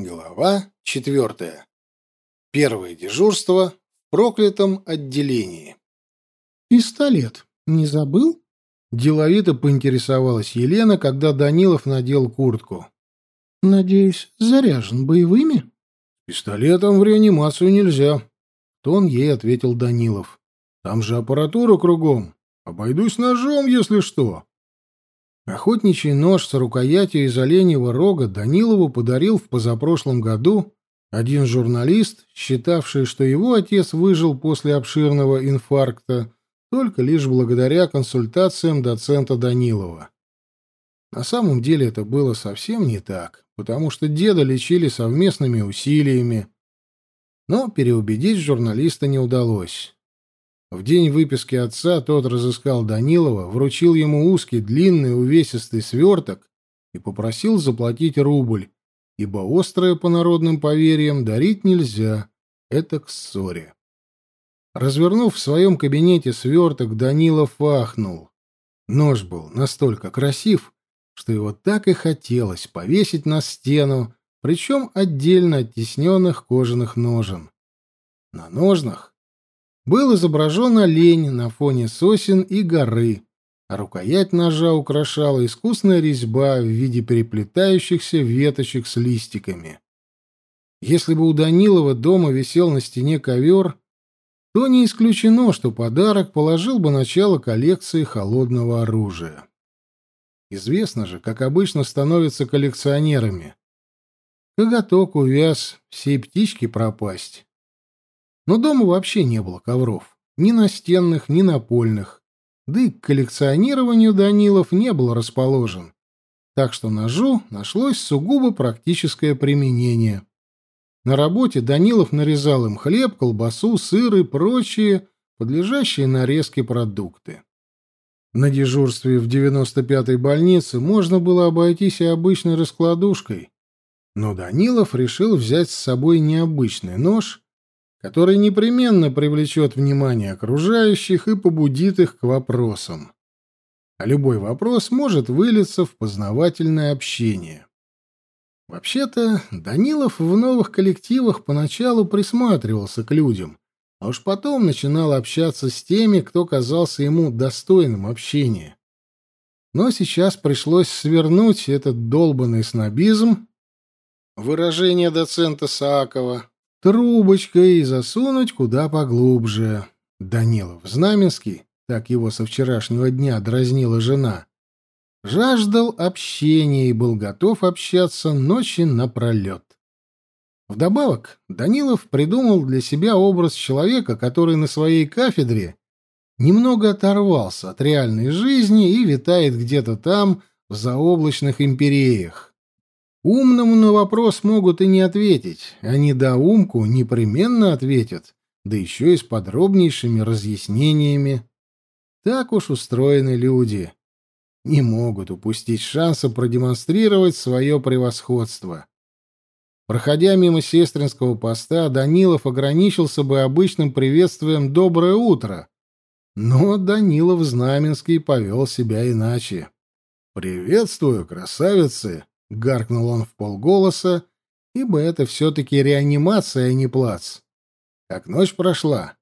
Глава четвертая. Первое дежурство в проклятом отделении. «Пистолет не забыл?» Деловито поинтересовалась Елена, когда Данилов надел куртку. «Надеюсь, заряжен боевыми?» «Пистолетом в реанимацию нельзя», — тон ей ответил Данилов. «Там же аппаратура кругом. Обойдусь ножом, если что». Охотничий нож с рукоятью из оленьего рога Данилову подарил в позапрошлом году один журналист, считавший, что его отец выжил после обширного инфаркта только лишь благодаря консультациям доцента Данилова. На самом деле это было совсем не так, потому что деда лечили совместными усилиями, но переубедить журналиста не удалось. В день выписки отца тот разыскал Данилова, вручил ему узкий, длинный, увесистый сверток и попросил заплатить рубль, ибо острое по народным поверьям дарить нельзя, это к ссоре. Развернув в своем кабинете сверток, Данилов ахнул. Нож был настолько красив, что его так и хотелось повесить на стену, причем отдельно от тесненных кожаных ножен. На ножнах был изображен олень на фоне сосен и горы, а рукоять ножа украшала искусная резьба в виде переплетающихся веточек с листиками. Если бы у Данилова дома висел на стене ковер, то не исключено, что подарок положил бы начало коллекции холодного оружия. Известно же, как обычно становятся коллекционерами. Коготок увяз, всей птички пропасть. Но дома вообще не было ковров. Ни настенных, ни напольных. Да и к коллекционированию Данилов не был расположен. Так что ножу нашлось сугубо практическое применение. На работе Данилов нарезал им хлеб, колбасу, сыр и прочие, подлежащие нарезке продукты. На дежурстве в 95-й больнице можно было обойтись и обычной раскладушкой. Но Данилов решил взять с собой необычный нож который непременно привлечет внимание окружающих и побудит их к вопросам. А любой вопрос может вылиться в познавательное общение. Вообще-то, Данилов в новых коллективах поначалу присматривался к людям, а уж потом начинал общаться с теми, кто казался ему достойным общения. Но сейчас пришлось свернуть этот долбанный снобизм, выражение доцента Саакова, трубочкой и засунуть куда поглубже. Данилов Знаменский, так его со вчерашнего дня дразнила жена, жаждал общения и был готов общаться ночи напролет. Вдобавок, Данилов придумал для себя образ человека, который на своей кафедре немного оторвался от реальной жизни и витает где-то там, в заоблачных империях. Умному на вопрос могут и не ответить, а недоумку непременно ответят, да еще и с подробнейшими разъяснениями. Так уж устроены люди. Не могут упустить шанса продемонстрировать свое превосходство. Проходя мимо сестринского поста, Данилов ограничился бы обычным приветствием «доброе утро». Но Данилов Знаменский повел себя иначе. «Приветствую, красавицы!» — гаркнул он в полголоса, ибо это все-таки реанимация, а не плац. Как ночь прошла.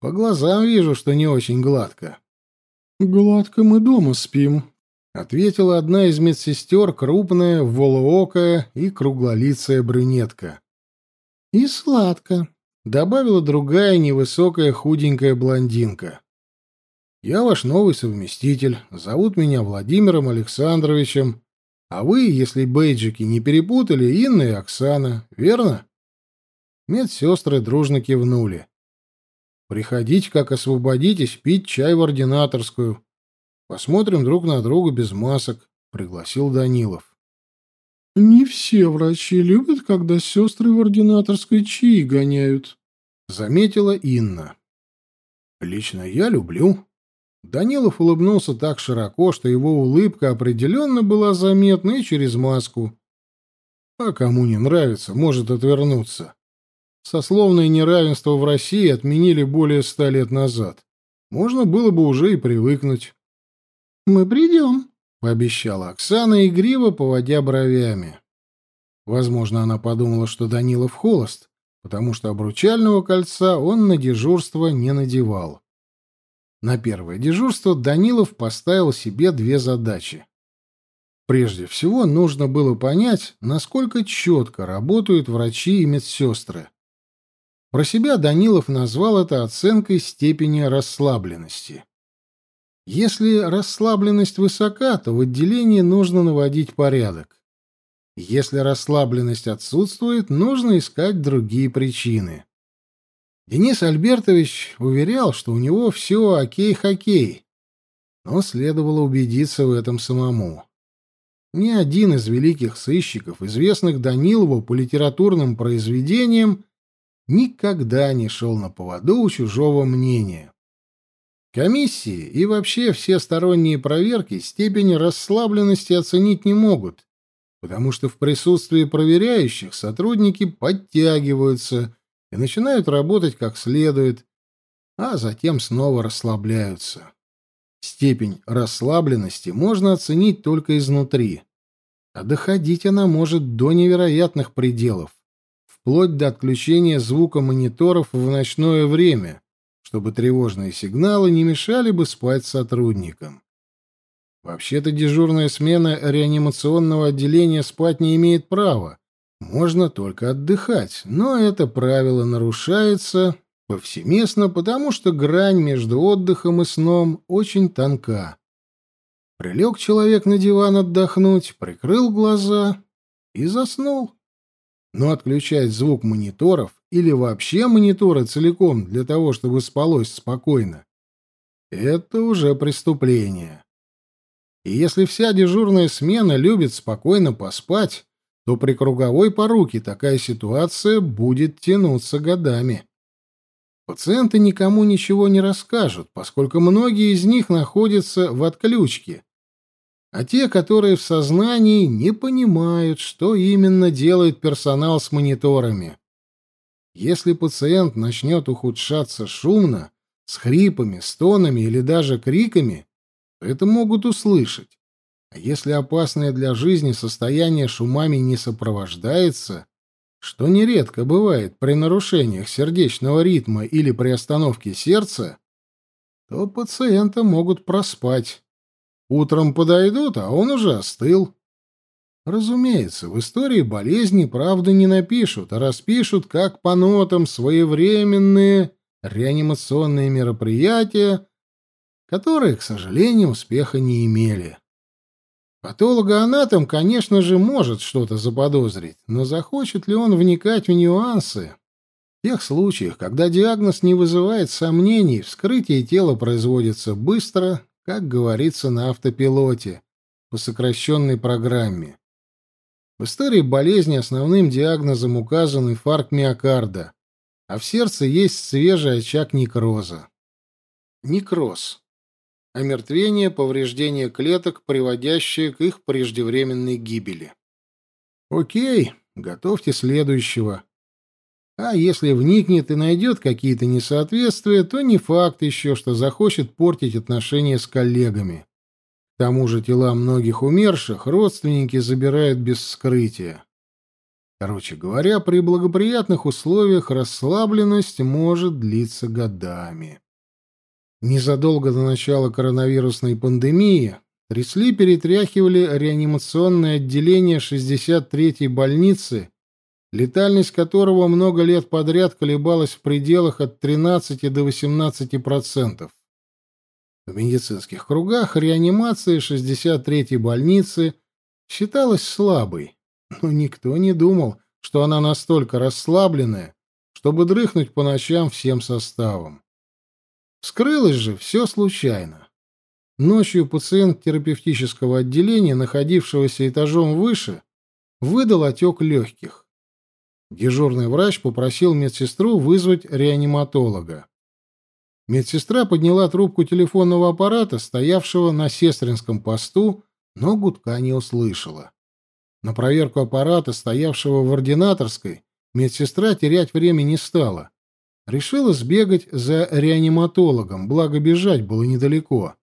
По глазам вижу, что не очень гладко. — Гладко мы дома спим, — ответила одна из медсестер, крупная, волоокая и круглолицая брюнетка. — И сладко, — добавила другая невысокая худенькая блондинка. — Я ваш новый совместитель. Зовут меня Владимиром Александровичем. А вы, если бейджики не перепутали, Инна и Оксана, верно? Медсестры дружно кивнули. Приходите, как освободитесь, пить чай в ординаторскую. Посмотрим друг на друга без масок, пригласил Данилов. Не все врачи любят, когда сестры в ординаторской чаи гоняют, заметила Инна. Лично я люблю, Данилов улыбнулся так широко, что его улыбка определенно была заметна и через маску. А кому не нравится, может отвернуться. Сословное неравенство в России отменили более ста лет назад. Можно было бы уже и привыкнуть. «Мы придем», — пообещала Оксана, игриво поводя бровями. Возможно, она подумала, что Данилов холост, потому что обручального кольца он на дежурство не надевал. На первое дежурство Данилов поставил себе две задачи. Прежде всего, нужно было понять, насколько четко работают врачи и медсестры. Про себя Данилов назвал это оценкой степени расслабленности. Если расслабленность высока, то в отделении нужно наводить порядок. Если расслабленность отсутствует, нужно искать другие причины. Денис Альбертович уверял, что у него все окей-хоккей, но следовало убедиться в этом самому. Ни один из великих сыщиков, известных Данилову по литературным произведениям, никогда не шел на поводу у чужого мнения. Комиссии и вообще все сторонние проверки степень расслабленности оценить не могут, потому что в присутствии проверяющих сотрудники подтягиваются и начинают работать как следует, а затем снова расслабляются. Степень расслабленности можно оценить только изнутри, а доходить она может до невероятных пределов, вплоть до отключения звука мониторов в ночное время, чтобы тревожные сигналы не мешали бы спать сотрудникам. Вообще-то дежурная смена реанимационного отделения спать не имеет права. Можно только отдыхать, но это правило нарушается повсеместно, потому что грань между отдыхом и сном очень тонка. Прилег человек на диван отдохнуть, прикрыл глаза и заснул. Но отключать звук мониторов или вообще мониторы целиком для того, чтобы спалось спокойно, это уже преступление. И если вся дежурная смена любит спокойно поспать, то при круговой поруке такая ситуация будет тянуться годами. Пациенты никому ничего не расскажут, поскольку многие из них находятся в отключке, а те, которые в сознании, не понимают, что именно делает персонал с мониторами. Если пациент начнет ухудшаться шумно, с хрипами, стонами или даже криками, это могут услышать. А если опасное для жизни состояние шумами не сопровождается, что нередко бывает при нарушениях сердечного ритма или при остановке сердца, то пациента могут проспать. Утром подойдут, а он уже остыл. Разумеется, в истории болезни правду не напишут, а распишут как по нотам своевременные реанимационные мероприятия, которые, к сожалению, успеха не имели. Патологоанатом, конечно же, может что-то заподозрить, но захочет ли он вникать в нюансы? В тех случаях, когда диагноз не вызывает сомнений, вскрытие тела производится быстро, как говорится на автопилоте, по сокращенной программе. В истории болезни основным диагнозом указан инфаркт миокарда, а в сердце есть свежий очаг некроза. Некроз омертвение, повреждение клеток, приводящее к их преждевременной гибели. Окей, готовьте следующего. А если вникнет и найдет какие-то несоответствия, то не факт еще, что захочет портить отношения с коллегами. К тому же тела многих умерших родственники забирают без вскрытия. Короче говоря, при благоприятных условиях расслабленность может длиться годами. Незадолго до начала коронавирусной пандемии трясли-перетряхивали реанимационное отделение 63-й больницы, летальность которого много лет подряд колебалась в пределах от 13 до 18%. В медицинских кругах реанимация 63-й больницы считалась слабой, но никто не думал, что она настолько расслабленная, чтобы дрыхнуть по ночам всем составом. Вскрылось же все случайно. Ночью пациент терапевтического отделения, находившегося этажом выше, выдал отек легких. Дежурный врач попросил медсестру вызвать реаниматолога. Медсестра подняла трубку телефонного аппарата, стоявшего на сестринском посту, но гудка не услышала. На проверку аппарата, стоявшего в ординаторской, медсестра терять время не стала. Решила сбегать за реаниматологом, благо бежать было недалеко.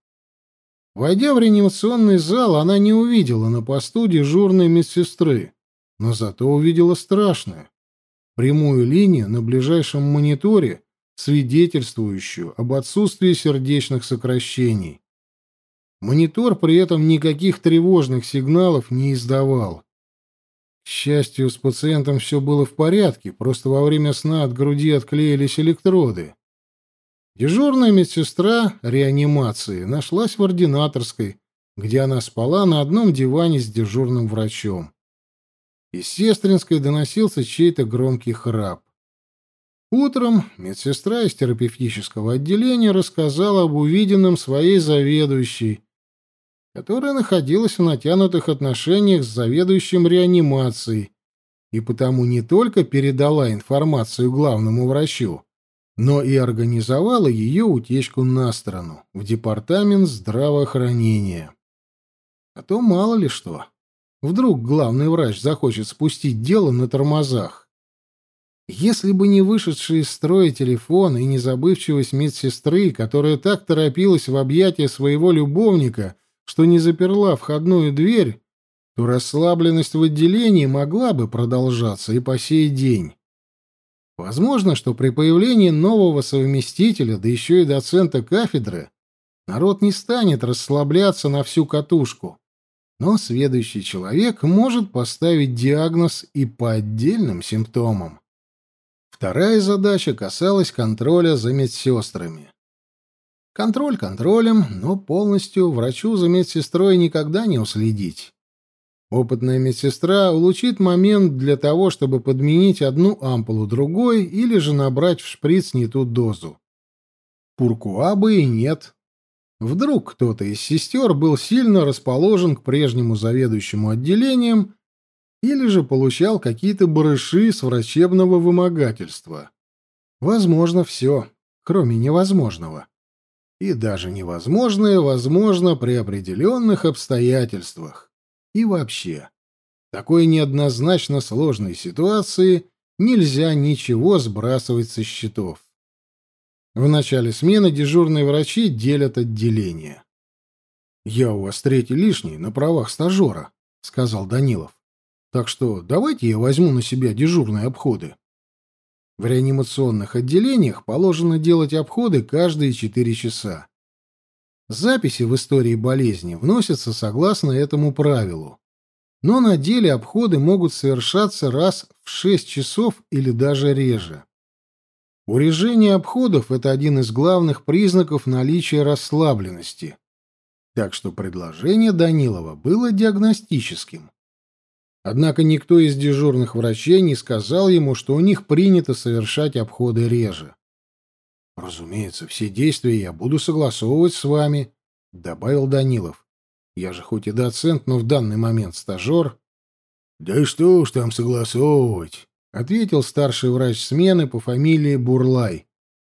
Войдя в реанимационный зал, она не увидела на посту дежурной медсестры. но зато увидела страшное. Прямую линию на ближайшем мониторе, свидетельствующую об отсутствии сердечных сокращений. Монитор при этом никаких тревожных сигналов не издавал. К счастью, с пациентом все было в порядке, просто во время сна от груди отклеились электроды. Дежурная медсестра реанимации нашлась в ординаторской, где она спала на одном диване с дежурным врачом. Из сестринской доносился чей-то громкий храп. Утром медсестра из терапевтического отделения рассказала об увиденном своей заведующей, которая находилась в натянутых отношениях с заведующим реанимацией и потому не только передала информацию главному врачу, но и организовала ее утечку на сторону, в департамент здравоохранения. А то мало ли что. Вдруг главный врач захочет спустить дело на тормозах. Если бы не вышедший из строя телефон и незабывчивость медсестры, которая так торопилась в объятия своего любовника — что не заперла входную дверь, то расслабленность в отделении могла бы продолжаться и по сей день. Возможно, что при появлении нового совместителя, да еще и доцента кафедры, народ не станет расслабляться на всю катушку, но следующий человек может поставить диагноз и по отдельным симптомам. Вторая задача касалась контроля за медсестрами. Контроль контролем, но полностью врачу за медсестрой никогда не уследить. Опытная медсестра улучит момент для того, чтобы подменить одну ампулу другой или же набрать в шприц не ту дозу. Пуркуабы и нет. Вдруг кто-то из сестер был сильно расположен к прежнему заведующему отделением или же получал какие-то барыши с врачебного вымогательства. Возможно, все, кроме невозможного и даже невозможное возможно при определенных обстоятельствах. И вообще, в такой неоднозначно сложной ситуации нельзя ничего сбрасывать со счетов. В начале смены дежурные врачи делят отделение. «Я у вас третий лишний на правах стажера», — сказал Данилов. «Так что давайте я возьму на себя дежурные обходы». В реанимационных отделениях положено делать обходы каждые 4 часа. Записи в истории болезни вносятся согласно этому правилу. Но на деле обходы могут совершаться раз в 6 часов или даже реже. Урежение обходов – это один из главных признаков наличия расслабленности. Так что предложение Данилова было диагностическим. Однако никто из дежурных врачей не сказал ему, что у них принято совершать обходы реже. «Разумеется, все действия я буду согласовывать с вами», — добавил Данилов. «Я же хоть и доцент, но в данный момент стажер». «Да что уж там согласовывать», — ответил старший врач смены по фамилии Бурлай.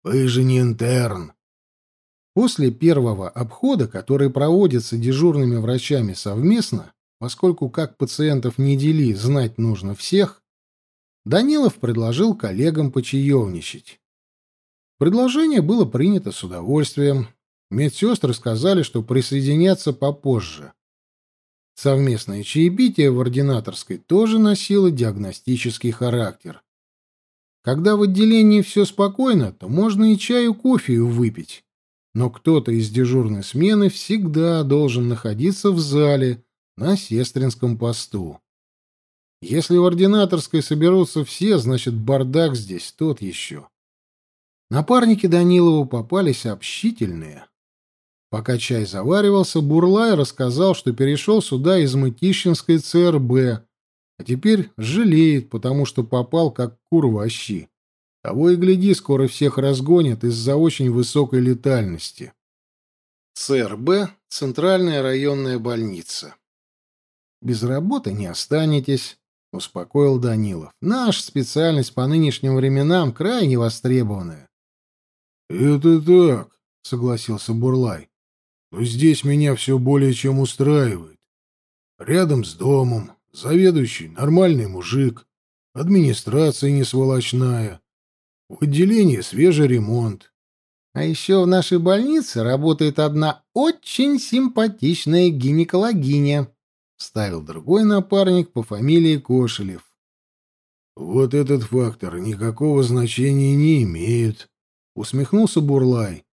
«Вы же не интерн». После первого обхода, который проводится дежурными врачами совместно, Поскольку как пациентов не дели, знать нужно всех, Данилов предложил коллегам почаевничать. Предложение было принято с удовольствием. Медсестры сказали, что присоединятся попозже. Совместное чаепитие в ординаторской тоже носило диагностический характер. Когда в отделении все спокойно, то можно и чаю, кофею выпить. Но кто-то из дежурной смены всегда должен находиться в зале, на сестринском посту. Если в ординаторской соберутся все, значит, бардак здесь тот еще. Напарники Данилову попались общительные. Пока чай заваривался, Бурлай рассказал, что перешел сюда из Мытищинской ЦРБ, а теперь жалеет, потому что попал как кур в ощи. Того и гляди, скоро всех разгонят из-за очень высокой летальности. ЦРБ — Центральная районная больница. Без работы не останетесь, — успокоил Данилов. — Наша специальность по нынешним временам крайне востребованная. — Это так, — согласился Бурлай. — Но здесь меня все более чем устраивает. Рядом с домом, заведующий нормальный мужик, администрация не сволочная, в отделении свежий ремонт. А еще в нашей больнице работает одна очень симпатичная гинекологиня, вставил другой напарник по фамилии Кошелев. Вот этот фактор никакого значения не имеет, усмехнулся Бурлай.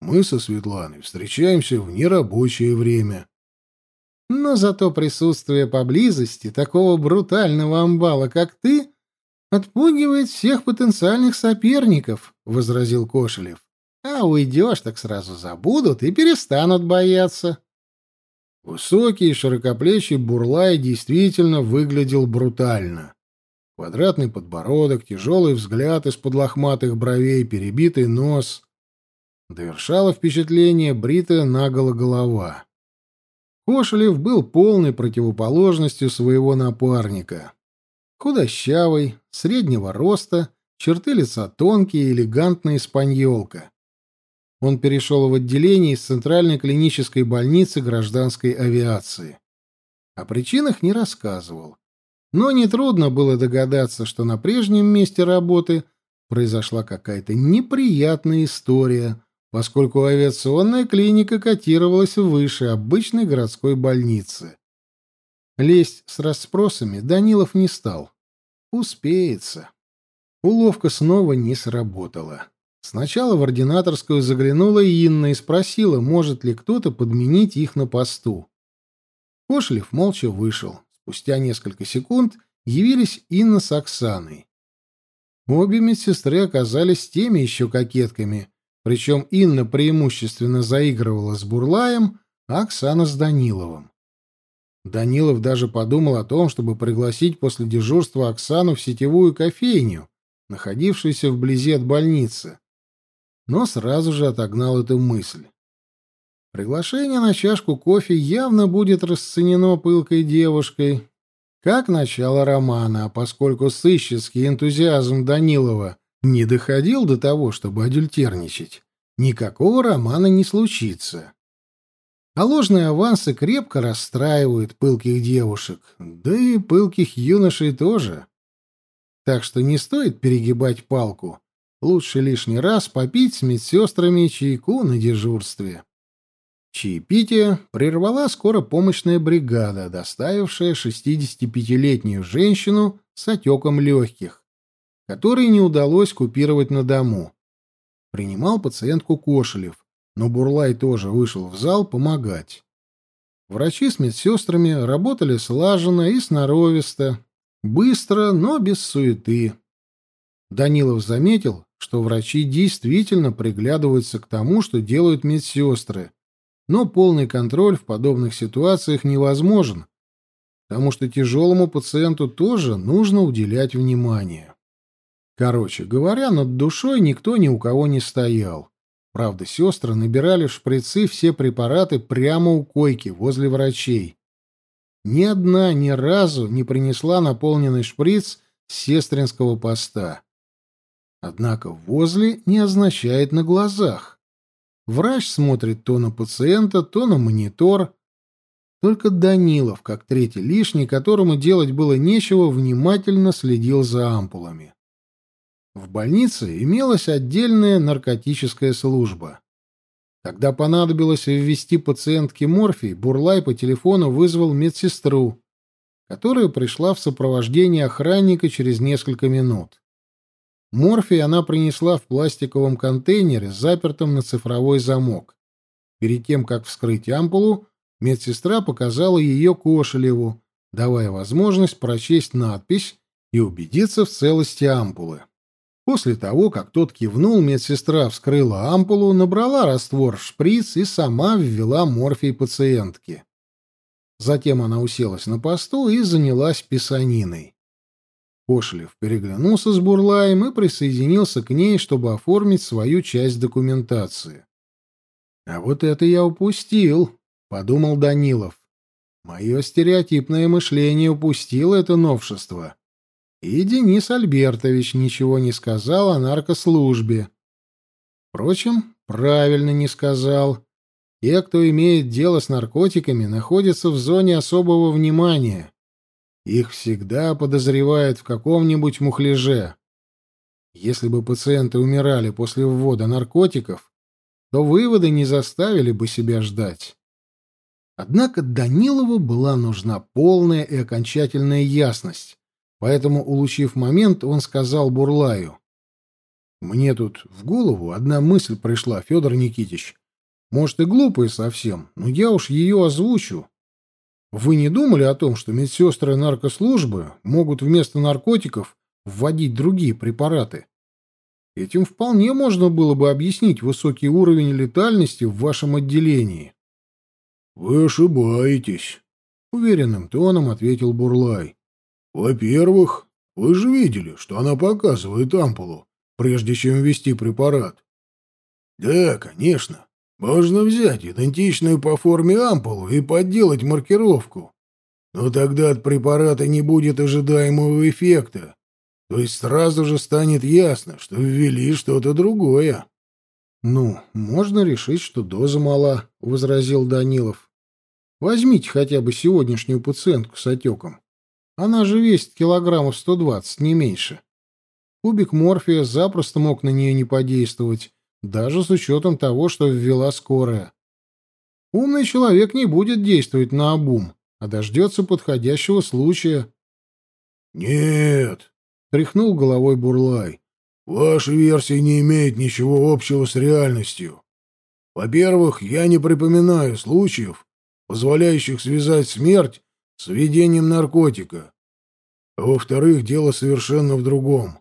Мы со Светланой встречаемся в нерабочее время. Но зато присутствие поблизости такого брутального амбала, как ты, отпугивает всех потенциальных соперников, возразил Кошелев. А уйдешь, так сразу забудут и перестанут бояться. Высокий широкоплечий Бурлай действительно выглядел брутально. Квадратный подбородок, тяжелый взгляд из-под лохматых бровей, перебитый нос. Довершало впечатление бритая наголо голова. Кошелев был полной противоположностью своего напарника. Худощавый, среднего роста, черты лица тонкие, элегантная испаньолка. Он перешел в отделение из Центральной клинической больницы гражданской авиации. О причинах не рассказывал. Но нетрудно было догадаться, что на прежнем месте работы произошла какая-то неприятная история, поскольку авиационная клиника котировалась выше обычной городской больницы. Лезть с расспросами Данилов не стал. Успеется. Уловка снова не сработала. Сначала в ординаторскую заглянула Инна и спросила, может ли кто-то подменить их на посту. Кошлев молча вышел. Спустя несколько секунд явились Инна с Оксаной. Обе медсестры оказались теми еще кокетками, причем Инна преимущественно заигрывала с Бурлаем, а Оксана с Даниловым. Данилов даже подумал о том, чтобы пригласить после дежурства Оксану в сетевую кофейню, находившуюся вблизи от больницы, но сразу же отогнал эту мысль. Приглашение на чашку кофе явно будет расценено пылкой девушкой как начало романа, а поскольку сыщеский энтузиазм Данилова не доходил до того, чтобы адюльтерничать, никакого романа не случится. А ложные авансы крепко расстраивают пылких девушек, да и пылких юношей тоже. Так что не стоит перегибать палку. Лучше лишний раз попить с медсестрами чайку на дежурстве. Чаепитие прервала скоропомощная бригада, доставившая 65-летнюю женщину с отеком легких, которой не удалось купировать на дому. Принимал пациентку Кошелев, но Бурлай тоже вышел в зал помогать. Врачи с медсестрами работали слаженно и сноровисто, быстро, но без суеты. Данилов заметил, что врачи действительно приглядываются к тому, что делают медсестры, но полный контроль в подобных ситуациях невозможен, потому что тяжелому пациенту тоже нужно уделять внимание. Короче говоря, над душой никто ни у кого не стоял. Правда, сестры набирали в шприцы все препараты прямо у койки, возле врачей. Ни одна ни разу не принесла наполненный шприц с сестринского поста. Однако возле не означает на глазах. Врач смотрит то на пациента, то на монитор. Только Данилов, как третий лишний, которому делать было нечего, внимательно следил за ампулами. В больнице имелась отдельная наркотическая служба. Когда понадобилось ввести пациентке морфий, Бурлай по телефону вызвал медсестру, которая пришла в сопровождении охранника через несколько минут. Морфий она принесла в пластиковом контейнере, запертом на цифровой замок. Перед тем, как вскрыть ампулу, медсестра показала ее Кошелеву, давая возможность прочесть надпись и убедиться в целости ампулы. После того, как тот кивнул, медсестра вскрыла ампулу, набрала раствор в шприц и сама ввела морфий пациентке. Затем она уселась на посту и занялась писаниной. Кошлев переглянулся с Бурлаем и присоединился к ней, чтобы оформить свою часть документации. «А вот это я упустил», — подумал Данилов. «Мое стереотипное мышление упустило это новшество». И Денис Альбертович ничего не сказал о наркослужбе. Впрочем, правильно не сказал. Те, кто имеет дело с наркотиками, находятся в зоне особого внимания. Их всегда подозревают в каком-нибудь мухляже. Если бы пациенты умирали после ввода наркотиков, то выводы не заставили бы себя ждать. Однако Данилову была нужна полная и окончательная ясность, поэтому, улучив момент, он сказал Бурлаю. «Мне тут в голову одна мысль пришла, Федор Никитич. Может, и глупая совсем, но я уж ее озвучу. Вы не думали о том, что медсестры наркослужбы могут вместо наркотиков вводить другие препараты? Этим вполне можно было бы объяснить высокий уровень летальности в вашем отделении. Вы ошибаетесь, уверенным тоном ответил Бурлай. Во-первых, вы же видели, что она показывает ампулу, прежде чем ввести препарат. Да, конечно. Можно взять идентичную по форме ампулу и подделать маркировку. Но тогда от препарата не будет ожидаемого эффекта. То есть сразу же станет ясно, что ввели что-то другое. — Ну, можно решить, что доза мала, — возразил Данилов. — Возьмите хотя бы сегодняшнюю пациентку с отеком. Она же весит килограммов сто двадцать, не меньше. Кубик морфия запросто мог на нее не подействовать, даже с учетом того, что ввела скорая. Умный человек не будет действовать на обум, а дождется подходящего случая. «Нет», — тряхнул головой Бурлай, — «ваша версия не имеет ничего общего с реальностью. Во-первых, я не припоминаю случаев, позволяющих связать смерть с введением наркотика. А во-вторых, дело совершенно в другом».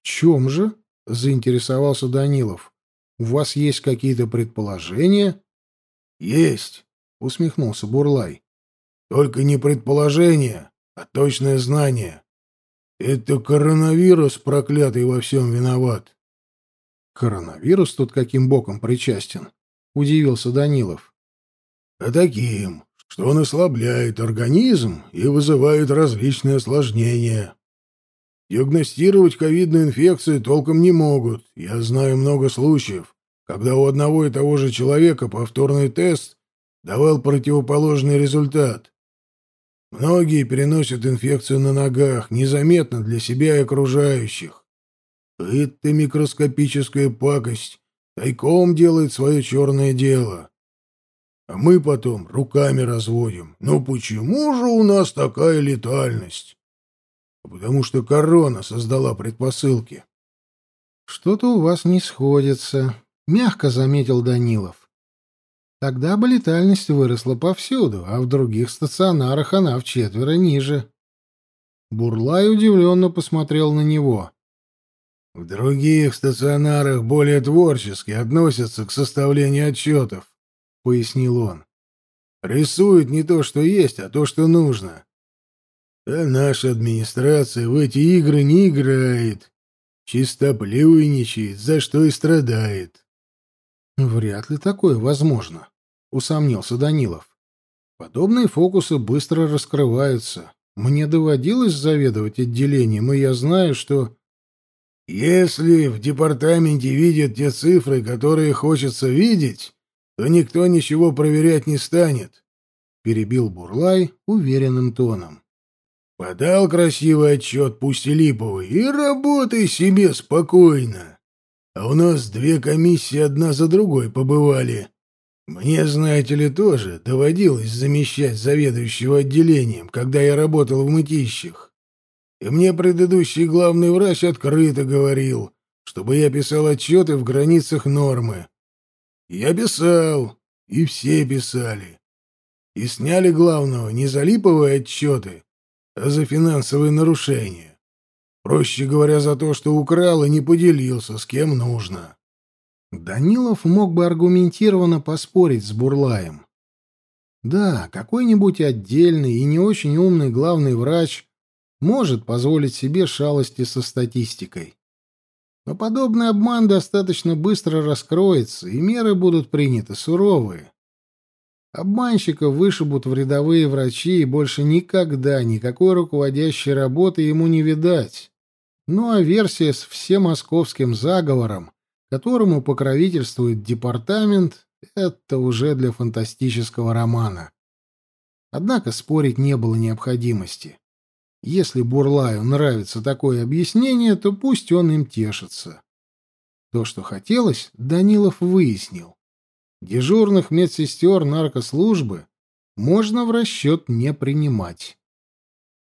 «В чем же?» — заинтересовался Данилов. «У вас есть какие-то предположения?» «Есть», — усмехнулся Бурлай. «Только не предположения, а точное знание. Это коронавирус проклятый во всем виноват». «Коронавирус тут каким боком причастен?» — удивился Данилов. «А таким, что он ослабляет организм и вызывает различные осложнения». Диагностировать ковидную инфекцию толком не могут. Я знаю много случаев, когда у одного и того же человека повторный тест давал противоположный результат. Многие переносят инфекцию на ногах, незаметно для себя и окружающих. Эта микроскопическая пакость тайком делает свое черное дело. А мы потом руками разводим. Ну почему же у нас такая летальность? Потому что корона создала предпосылки. Что-то у вас не сходится, мягко заметил Данилов. Тогда бы летальность выросла повсюду, а в других стационарах она в четверо ниже. Бурлай удивленно посмотрел на него. В других стационарах более творчески относятся к составлению отчетов, пояснил он. Рисуют не то, что есть, а то, что нужно. А наша администрация в эти игры не играет. Чистоплюйничает, за что и страдает. Вряд ли такое возможно, усомнился Данилов. Подобные фокусы быстро раскрываются. Мне доводилось заведовать отделением, и я знаю, что... Если в департаменте видят те цифры, которые хочется видеть, то никто ничего проверять не станет, — перебил Бурлай уверенным тоном. Подал красивый отчет, пусть и липовый, и работай себе спокойно. А у нас две комиссии одна за другой побывали. Мне, знаете ли, тоже доводилось замещать заведующего отделением, когда я работал в мытищах. И мне предыдущий главный врач открыто говорил, чтобы я писал отчеты в границах нормы. Я писал, и все писали. И сняли главного не за липовые отчеты, а за финансовые нарушения. Проще говоря, за то, что украл и не поделился с кем нужно. Данилов мог бы аргументированно поспорить с Бурлаем. Да, какой-нибудь отдельный и не очень умный главный врач может позволить себе шалости со статистикой. Но подобный обман достаточно быстро раскроется, и меры будут приняты суровые. Обманщика вышибут в рядовые врачи, и больше никогда никакой руководящей работы ему не видать. Ну а версия с всемосковским заговором, которому покровительствует департамент, это уже для фантастического романа. Однако спорить не было необходимости. Если Бурлаю нравится такое объяснение, то пусть он им тешится. То, что хотелось, Данилов выяснил. Дежурных медсестер наркослужбы можно в расчет не принимать.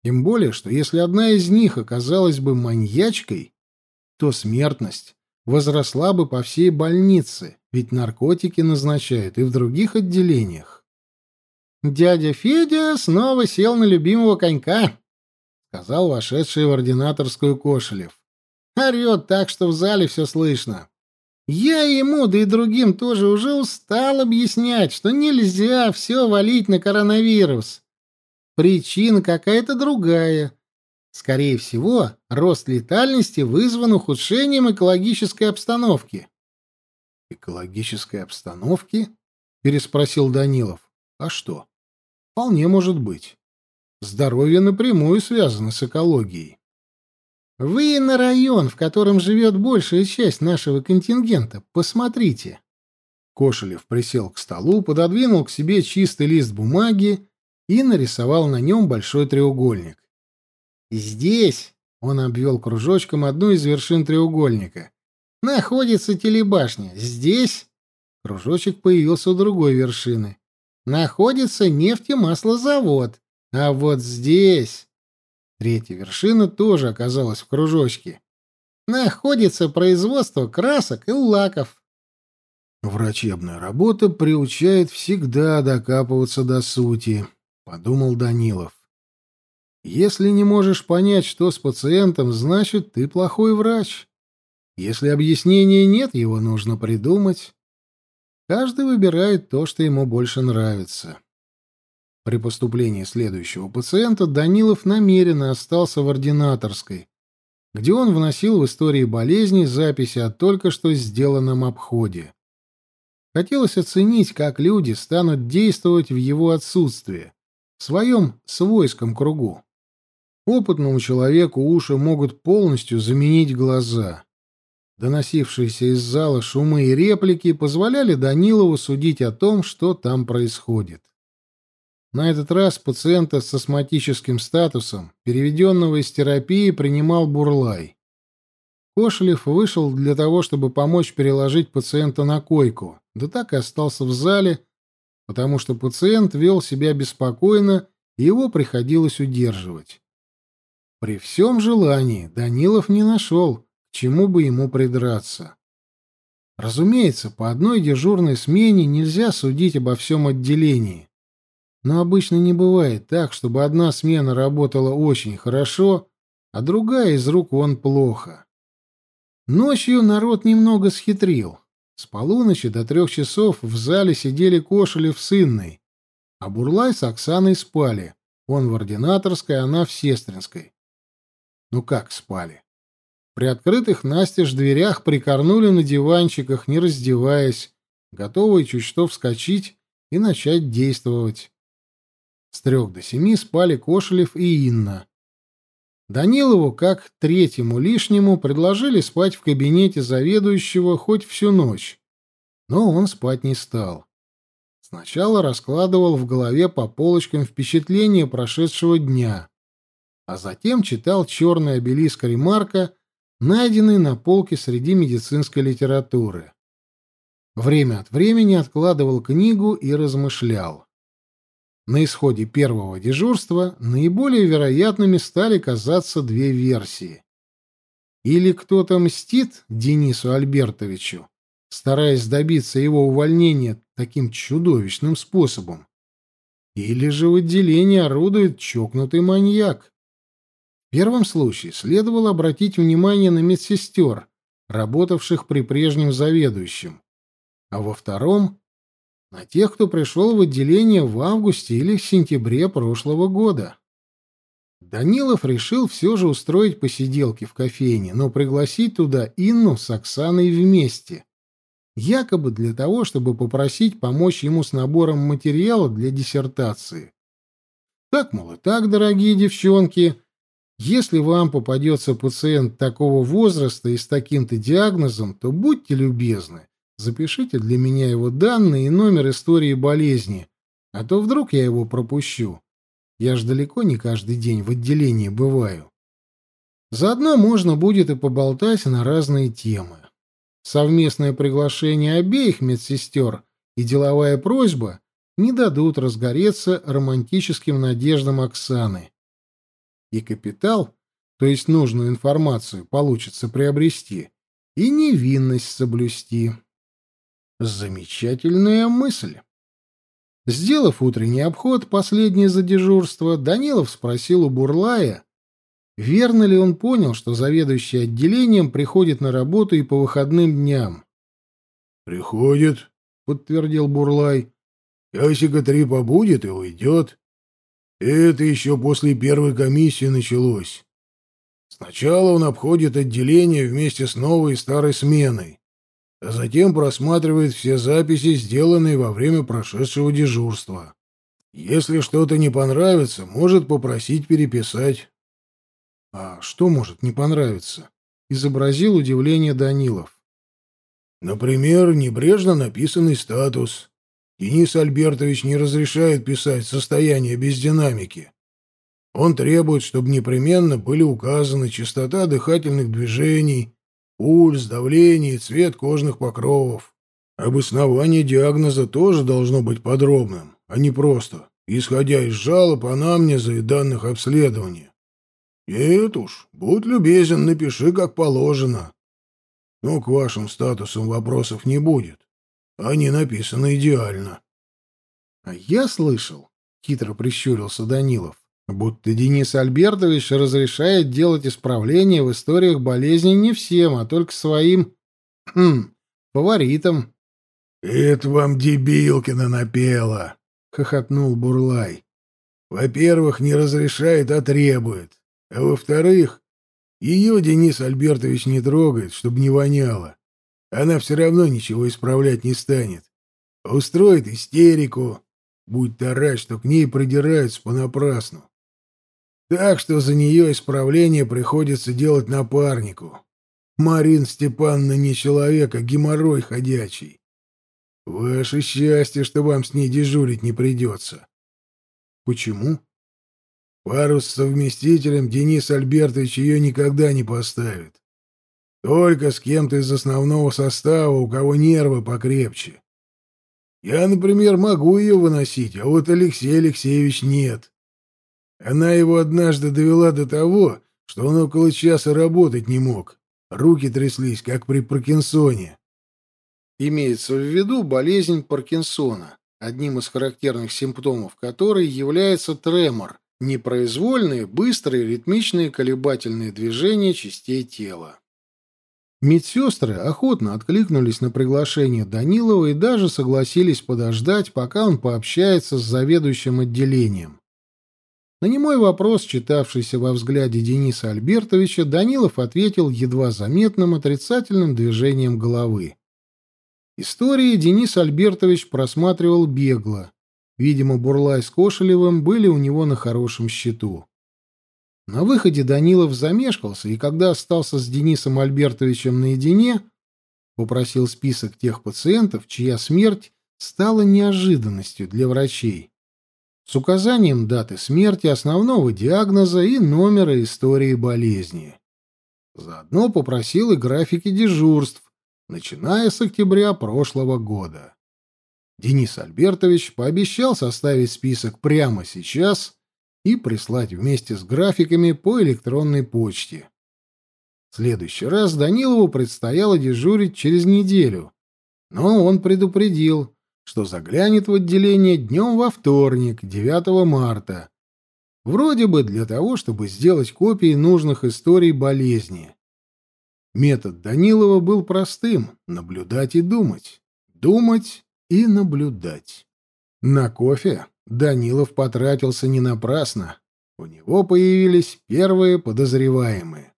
Тем более, что если одна из них оказалась бы маньячкой, то смертность возросла бы по всей больнице, ведь наркотики назначают и в других отделениях. «Дядя Федя снова сел на любимого конька», — сказал вошедший в ординаторскую Кошелев. «Орет так, что в зале все слышно. Я ему, да и другим тоже уже устал объяснять, что нельзя все валить на коронавирус. Причина какая-то другая. Скорее всего, рост летальности вызван ухудшением экологической обстановки. «Экологической обстановки?» — переспросил Данилов. «А что? Вполне может быть. Здоровье напрямую связано с экологией. Вы на район, в котором живет большая часть нашего контингента, посмотрите. Кошелев присел к столу, пододвинул к себе чистый лист бумаги и нарисовал на нем большой треугольник. Здесь, он обвел кружочком одну из вершин треугольника, находится телебашня. Здесь кружочек появился у другой вершины. Находится нефтемаслозавод. А вот здесь Третья вершина тоже оказалась в кружочке. Находится производство красок и лаков. Врачебная работа приучает всегда докапываться до сути, подумал Данилов. Если не можешь понять, что с пациентом, значит, ты плохой врач. Если объяснения нет, его нужно придумать. Каждый выбирает то, что ему больше нравится. При поступлении следующего пациента Данилов намеренно остался в ординаторской, где он вносил в истории болезни записи о только что сделанном обходе. Хотелось оценить, как люди станут действовать в его отсутствие, в своем свойском кругу. Опытному человеку уши могут полностью заменить глаза. Доносившиеся из зала шумы и реплики позволяли Данилову судить о том, что там происходит. На этот раз пациента с астматическим статусом, переведенного из терапии, принимал Бурлай. Кошелев вышел для того, чтобы помочь переложить пациента на койку, да так и остался в зале, потому что пациент вел себя беспокойно, и его приходилось удерживать. При всем желании Данилов не нашел, к чему бы ему придраться. Разумеется, по одной дежурной смене нельзя судить обо всем отделении. Но обычно не бывает так, чтобы одна смена работала очень хорошо, а другая из рук вон плохо. Ночью народ немного схитрил. С полуночи до трех часов в зале сидели Кошелев с Инной, а Бурлай с Оксаной спали. Он в ординаторской, она в сестринской. Ну как спали? При открытых настежь дверях прикорнули на диванчиках, не раздеваясь, готовые чуть что вскочить и начать действовать. С трех до семи спали Кошелев и Инна. Данилову, как третьему лишнему, предложили спать в кабинете заведующего хоть всю ночь, но он спать не стал. Сначала раскладывал в голове по полочкам впечатления прошедшего дня, а затем читал черный обелиск Ремарка, найденный на полке среди медицинской литературы. Время от времени откладывал книгу и размышлял. На исходе первого дежурства наиболее вероятными стали казаться две версии. Или кто-то мстит Денису Альбертовичу, стараясь добиться его увольнения таким чудовищным способом. Или же в отделении орудует чокнутый маньяк. В первом случае следовало обратить внимание на медсестер, работавших при прежнем заведующем, а во втором на тех, кто пришел в отделение в августе или в сентябре прошлого года. Данилов решил все же устроить посиделки в кофейне, но пригласить туда Инну с Оксаной вместе. Якобы для того, чтобы попросить помочь ему с набором материала для диссертации. Так, мол, и так, дорогие девчонки, если вам попадется пациент такого возраста и с таким-то диагнозом, то будьте любезны, Запишите для меня его данные и номер истории болезни, а то вдруг я его пропущу. Я ж далеко не каждый день в отделении бываю. Заодно можно будет и поболтать на разные темы. Совместное приглашение обеих медсестер и деловая просьба не дадут разгореться романтическим надеждам Оксаны. И капитал, то есть нужную информацию, получится приобрести, и невинность соблюсти. Замечательная мысль. Сделав утренний обход, последний за дежурство, Данилов спросил у Бурлая, верно ли он понял, что заведующий отделением приходит на работу и по выходным дням. «Приходит», — подтвердил Бурлай. «Часика три побудет и уйдет. Это еще после первой комиссии началось. Сначала он обходит отделение вместе с новой и старой сменой а затем просматривает все записи, сделанные во время прошедшего дежурства. Если что-то не понравится, может попросить переписать. — А что может не понравиться? — изобразил удивление Данилов. — Например, небрежно написанный статус. Денис Альбертович не разрешает писать состояние без динамики. Он требует, чтобы непременно были указаны частота дыхательных движений, пульс, давление, цвет кожных покровов. Обоснование диагноза тоже должно быть подробным, а не просто, исходя из жалоб, анамнеза и данных обследования. Нет уж, будь любезен, напиши как положено. Но к вашим статусам вопросов не будет. Они написаны идеально. — А я слышал, — хитро прищурился Данилов, Будто Денис Альбертович разрешает делать исправления в историях болезни не всем, а только своим хм, фаворитам. — Это вам дебилкина напела, — хохотнул Бурлай. — Во-первых, не разрешает, а требует. А во-вторых, ее Денис Альбертович не трогает, чтобы не воняло. Она все равно ничего исправлять не станет. Устроит истерику, будь то рад, что к ней продираются понапрасну. Так что за нее исправление приходится делать напарнику. Марин Степановна не человек, а геморрой ходячий. Ваше счастье, что вам с ней дежурить не придется. Почему? Пару с совместителем Денис Альбертович ее никогда не поставит. Только с кем-то из основного состава, у кого нервы покрепче. Я, например, могу ее выносить, а вот Алексей Алексеевич нет. Она его однажды довела до того, что он около часа работать не мог. Руки тряслись, как при Паркинсоне. Имеется в виду болезнь Паркинсона, одним из характерных симптомов которой является тремор, непроизвольные, быстрые, ритмичные колебательные движения частей тела. Медсестры охотно откликнулись на приглашение Данилова и даже согласились подождать, пока он пообщается с заведующим отделением. На немой вопрос, читавшийся во взгляде Дениса Альбертовича, Данилов ответил едва заметным отрицательным движением головы. Истории Денис Альбертович просматривал бегло. Видимо, Бурлай с Кошелевым были у него на хорошем счету. На выходе Данилов замешкался, и когда остался с Денисом Альбертовичем наедине, попросил список тех пациентов, чья смерть стала неожиданностью для врачей с указанием даты смерти, основного диагноза и номера истории болезни. Заодно попросил и графики дежурств, начиная с октября прошлого года. Денис Альбертович пообещал составить список прямо сейчас и прислать вместе с графиками по электронной почте. В следующий раз Данилову предстояло дежурить через неделю, но он предупредил, что заглянет в отделение днем во вторник, 9 марта. Вроде бы для того, чтобы сделать копии нужных историй болезни. Метод Данилова был простым — наблюдать и думать. Думать и наблюдать. На кофе Данилов потратился не напрасно. У него появились первые подозреваемые.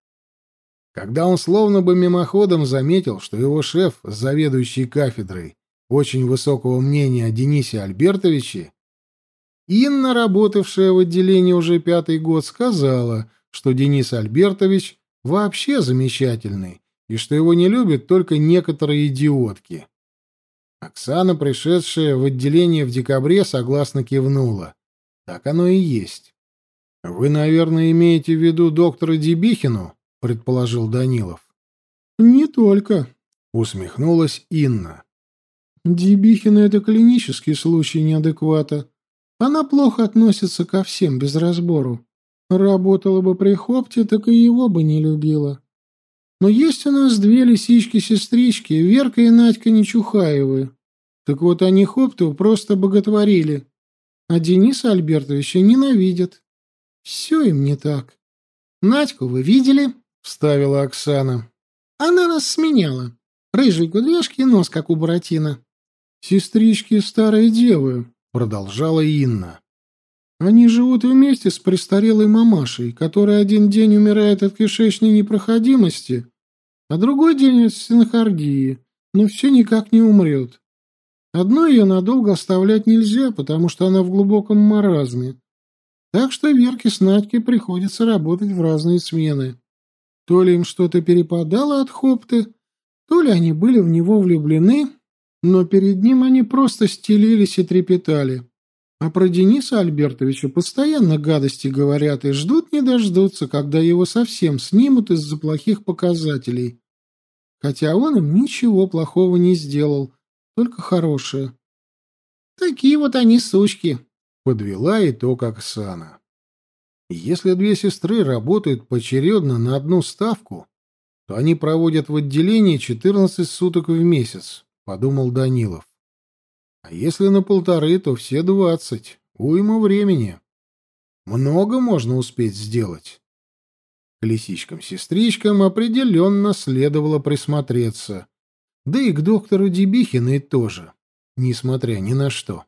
Когда он словно бы мимоходом заметил, что его шеф, заведующий кафедрой, очень высокого мнения о Денисе Альбертовиче, Инна, работавшая в отделении уже пятый год, сказала, что Денис Альбертович вообще замечательный и что его не любят только некоторые идиотки. Оксана, пришедшая в отделение в декабре, согласно кивнула. Так оно и есть. «Вы, наверное, имеете в виду доктора Дебихину?» — предположил Данилов. «Не только», — усмехнулась Инна. Дебихина — это клинический случай неадеквата. Она плохо относится ко всем без разбору. Работала бы при Хопте, так и его бы не любила. Но есть у нас две лисички-сестрички, Верка и Надька Нечухаевы. Так вот они Хопту просто боготворили, а Дениса Альбертовича ненавидят. Все им не так. Надьку вы видели? — вставила Оксана. Она нас сменяла. Рыжие кудряшки и нос, как у Буратино. «Сестрички старые девы», — продолжала Инна. «Они живут вместе с престарелой мамашей, которая один день умирает от кишечной непроходимости, а другой день от стенохардии, но все никак не умрет. Одну ее надолго оставлять нельзя, потому что она в глубоком маразме. Так что Верке с Надькой приходится работать в разные смены. То ли им что-то перепадало от Хопты, то ли они были в него влюблены, но перед ним они просто стелились и трепетали. А про Дениса Альбертовича постоянно гадости говорят и ждут не дождутся, когда его совсем снимут из-за плохих показателей. Хотя он им ничего плохого не сделал, только хорошее. Такие вот они сучки, — подвела итог Оксана. Если две сестры работают поочередно на одну ставку, то они проводят в отделении 14 суток в месяц, — подумал Данилов. А если на полторы, то все двадцать. Уйма времени. Много можно успеть сделать. К лисичкам-сестричкам определенно следовало присмотреться. Да и к доктору Дебихиной тоже, несмотря ни на что.